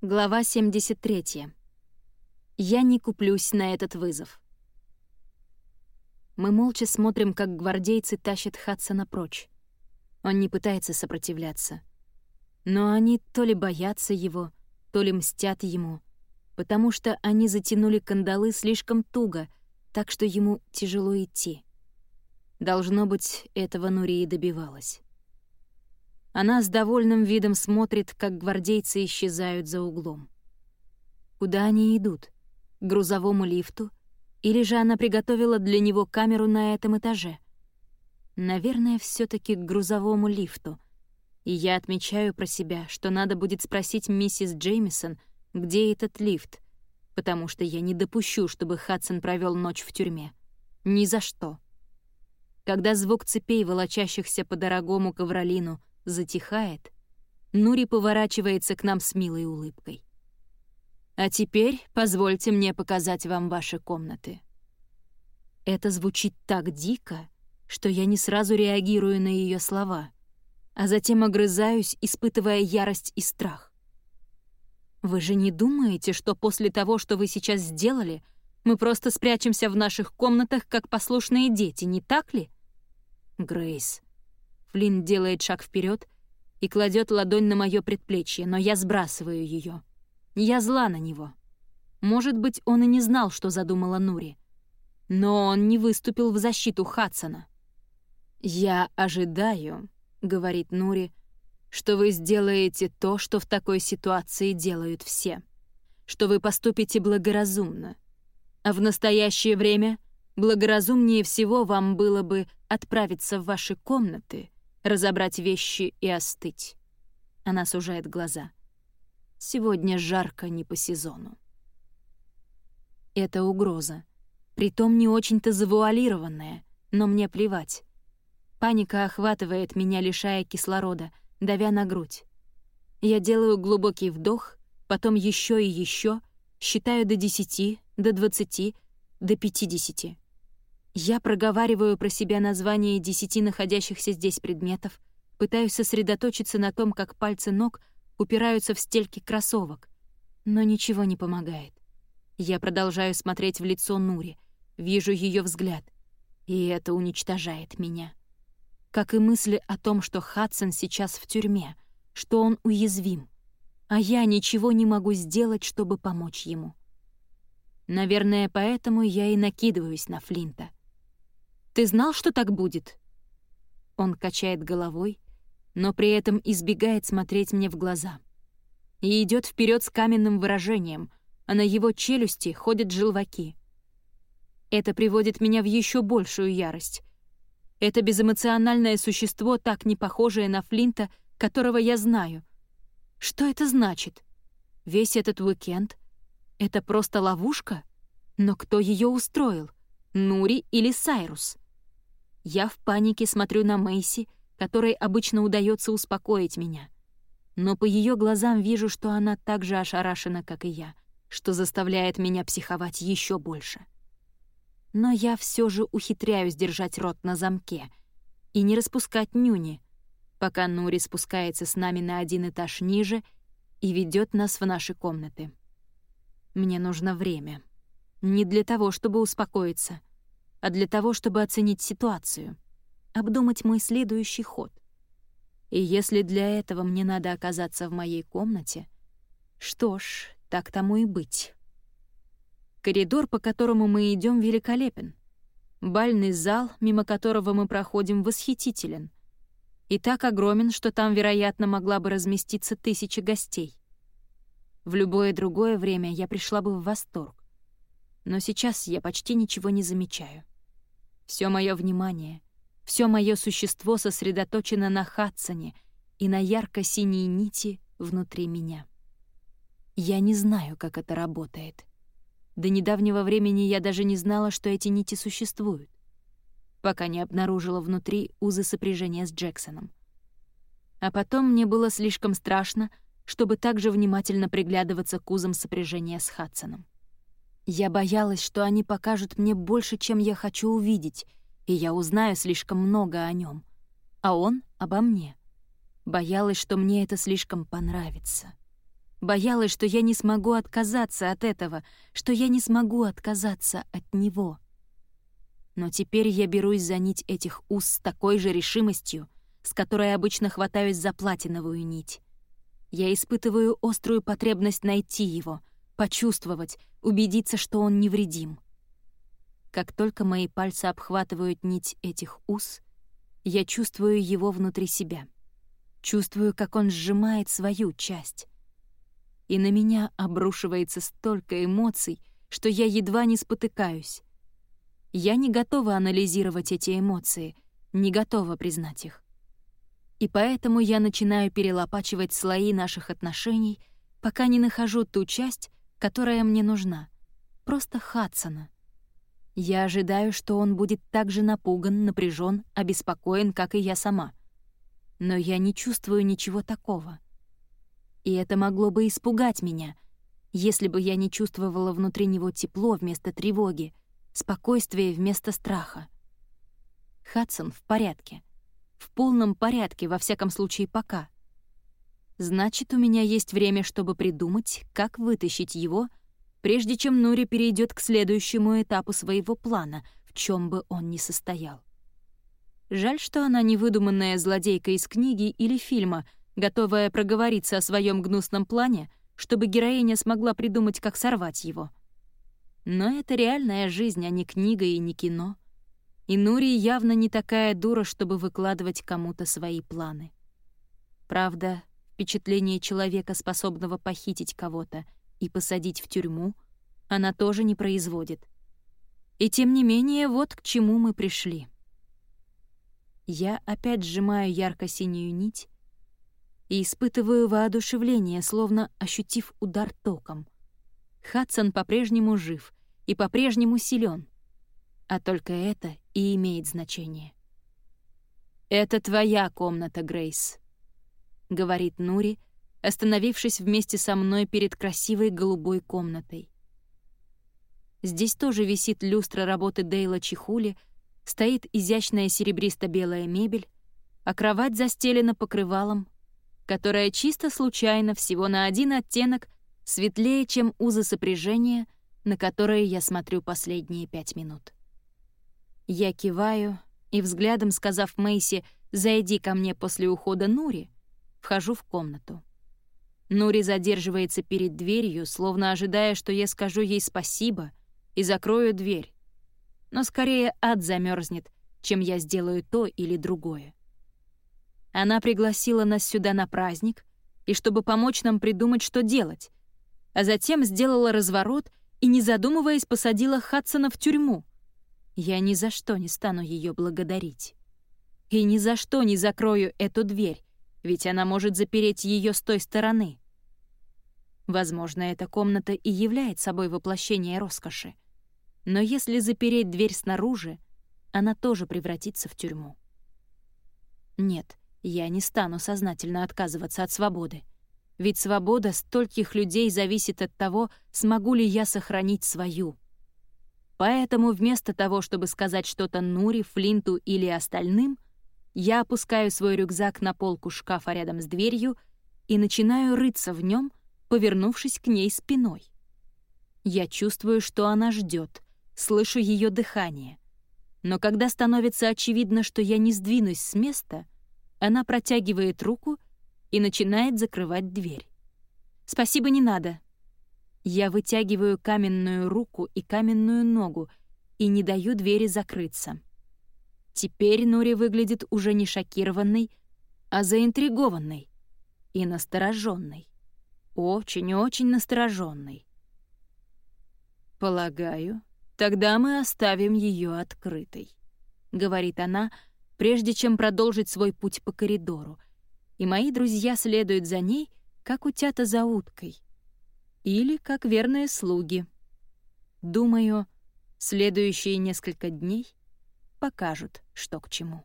Глава 73. Я не куплюсь на этот вызов. Мы молча смотрим, как гвардейцы тащат Хадсона прочь. Он не пытается сопротивляться. Но они то ли боятся его, то ли мстят ему, потому что они затянули кандалы слишком туго, так что ему тяжело идти. Должно быть, этого Нури и добивалась. Она с довольным видом смотрит, как гвардейцы исчезают за углом. Куда они идут? К грузовому лифту? Или же она приготовила для него камеру на этом этаже? Наверное, все таки к грузовому лифту. И я отмечаю про себя, что надо будет спросить миссис Джеймисон, где этот лифт, потому что я не допущу, чтобы Хадсон провел ночь в тюрьме. Ни за что. Когда звук цепей, волочащихся по дорогому ковролину, затихает, Нури поворачивается к нам с милой улыбкой. «А теперь позвольте мне показать вам ваши комнаты». Это звучит так дико, что я не сразу реагирую на ее слова, а затем огрызаюсь, испытывая ярость и страх. «Вы же не думаете, что после того, что вы сейчас сделали, мы просто спрячемся в наших комнатах, как послушные дети, не так ли?» «Грейс», Флинн делает шаг вперед и кладет ладонь на мое предплечье, но я сбрасываю ее. Я зла на него. Может быть, он и не знал, что задумала Нури. Но он не выступил в защиту Хадсона. «Я ожидаю», — говорит Нури, «что вы сделаете то, что в такой ситуации делают все, что вы поступите благоразумно. А в настоящее время благоразумнее всего вам было бы отправиться в ваши комнаты разобрать вещи и остыть. Она сужает глаза. Сегодня жарко не по сезону. Это угроза. Притом не очень-то завуалированная, но мне плевать. Паника охватывает меня, лишая кислорода, давя на грудь. Я делаю глубокий вдох, потом еще и еще, считаю до десяти, до двадцати, до пятидесяти. Я проговариваю про себя название десяти находящихся здесь предметов, пытаюсь сосредоточиться на том, как пальцы ног упираются в стельки кроссовок, но ничего не помогает. Я продолжаю смотреть в лицо Нури, вижу ее взгляд, и это уничтожает меня. Как и мысли о том, что Хадсон сейчас в тюрьме, что он уязвим, а я ничего не могу сделать, чтобы помочь ему. Наверное, поэтому я и накидываюсь на Флинта — ты знал, что так будет?» Он качает головой, но при этом избегает смотреть мне в глаза. И идет вперед с каменным выражением, а на его челюсти ходят желваки. Это приводит меня в еще большую ярость. Это безэмоциональное существо, так не похожее на Флинта, которого я знаю. Что это значит? Весь этот уикенд — это просто ловушка? Но кто ее устроил? Нури или Сайрус? Я в панике смотрю на Мэйси, которой обычно удается успокоить меня. Но по ее глазам вижу, что она так же ошарашена, как и я, что заставляет меня психовать еще больше. Но я все же ухитряюсь держать рот на замке и не распускать нюни, пока Нури спускается с нами на один этаж ниже и ведет нас в наши комнаты. Мне нужно время. Не для того, чтобы успокоиться — а для того, чтобы оценить ситуацию, обдумать мой следующий ход. И если для этого мне надо оказаться в моей комнате, что ж, так тому и быть. Коридор, по которому мы идем, великолепен. Бальный зал, мимо которого мы проходим, восхитителен. И так огромен, что там, вероятно, могла бы разместиться тысяча гостей. В любое другое время я пришла бы в восторг. Но сейчас я почти ничего не замечаю. Все мое внимание, все мое существо сосредоточено на Хадсоне и на ярко-синей нити внутри меня. Я не знаю, как это работает. До недавнего времени я даже не знала, что эти нити существуют, пока не обнаружила внутри узы сопряжения с Джексоном. А потом мне было слишком страшно, чтобы также внимательно приглядываться к узам сопряжения с Хадсоном. Я боялась, что они покажут мне больше, чем я хочу увидеть, и я узнаю слишком много о нем, а он — обо мне. Боялась, что мне это слишком понравится. Боялась, что я не смогу отказаться от этого, что я не смогу отказаться от него. Но теперь я берусь за нить этих уз с такой же решимостью, с которой обычно хватаюсь за платиновую нить. Я испытываю острую потребность найти его, почувствовать, убедиться, что он невредим. Как только мои пальцы обхватывают нить этих уз, я чувствую его внутри себя. Чувствую, как он сжимает свою часть и на меня обрушивается столько эмоций, что я едва не спотыкаюсь. Я не готова анализировать эти эмоции, не готова признать их. И поэтому я начинаю перелопачивать слои наших отношений, пока не нахожу ту часть, которая мне нужна. Просто Хадсона. Я ожидаю, что он будет так же напуган, напряжен, обеспокоен, как и я сама. Но я не чувствую ничего такого — и это могло бы испугать меня, если бы я не чувствовала внутри него тепло вместо тревоги, спокойствие вместо страха. Хадсон в порядке. В полном порядке, во всяком случае, пока. Значит, у меня есть время, чтобы придумать, как вытащить его, прежде чем Нури перейдет к следующему этапу своего плана, в чем бы он ни состоял. Жаль, что она не выдуманная злодейка из книги или фильма — готовая проговориться о своем гнусном плане, чтобы героиня смогла придумать, как сорвать его. Но это реальная жизнь, а не книга и не кино. И Нури явно не такая дура, чтобы выкладывать кому-то свои планы. Правда, впечатление человека, способного похитить кого-то и посадить в тюрьму, она тоже не производит. И тем не менее, вот к чему мы пришли. Я опять сжимаю ярко-синюю нить, и испытываю воодушевление, словно ощутив удар током. Хадсон по-прежнему жив и по-прежнему силен, а только это и имеет значение. «Это твоя комната, Грейс», — говорит Нури, остановившись вместе со мной перед красивой голубой комнатой. Здесь тоже висит люстра работы Дейла Чихули, стоит изящная серебристо-белая мебель, а кровать застелена покрывалом которая чисто случайно всего на один оттенок светлее, чем узы сопряжения, на которые я смотрю последние пять минут. Я киваю и, взглядом сказав Мэйси «Зайди ко мне после ухода Нури», вхожу в комнату. Нури задерживается перед дверью, словно ожидая, что я скажу ей спасибо и закрою дверь. Но скорее ад замерзнет, чем я сделаю то или другое. Она пригласила нас сюда на праздник, и чтобы помочь нам придумать, что делать, а затем сделала разворот и, не задумываясь, посадила Хадсона в тюрьму. Я ни за что не стану ее благодарить. И ни за что не закрою эту дверь, ведь она может запереть ее с той стороны. Возможно, эта комната и является собой воплощение роскоши. Но если запереть дверь снаружи, она тоже превратится в тюрьму. Нет, я не стану сознательно отказываться от свободы. Ведь свобода стольких людей зависит от того, смогу ли я сохранить свою. Поэтому вместо того, чтобы сказать что-то Нури, Флинту или остальным, я опускаю свой рюкзак на полку шкафа рядом с дверью и начинаю рыться в нем, повернувшись к ней спиной. Я чувствую, что она ждет, слышу ее дыхание. Но когда становится очевидно, что я не сдвинусь с места — она протягивает руку и начинает закрывать дверь. «Спасибо, не надо». Я вытягиваю каменную руку и каменную ногу и не даю двери закрыться. Теперь Нури выглядит уже не шокированной, а заинтригованной и настороженной. Очень-очень настороженной. «Полагаю, тогда мы оставим ее открытой», — говорит она, — прежде чем продолжить свой путь по коридору, и мои друзья следуют за ней, как утята за уткой. Или как верные слуги. Думаю, следующие несколько дней покажут, что к чему.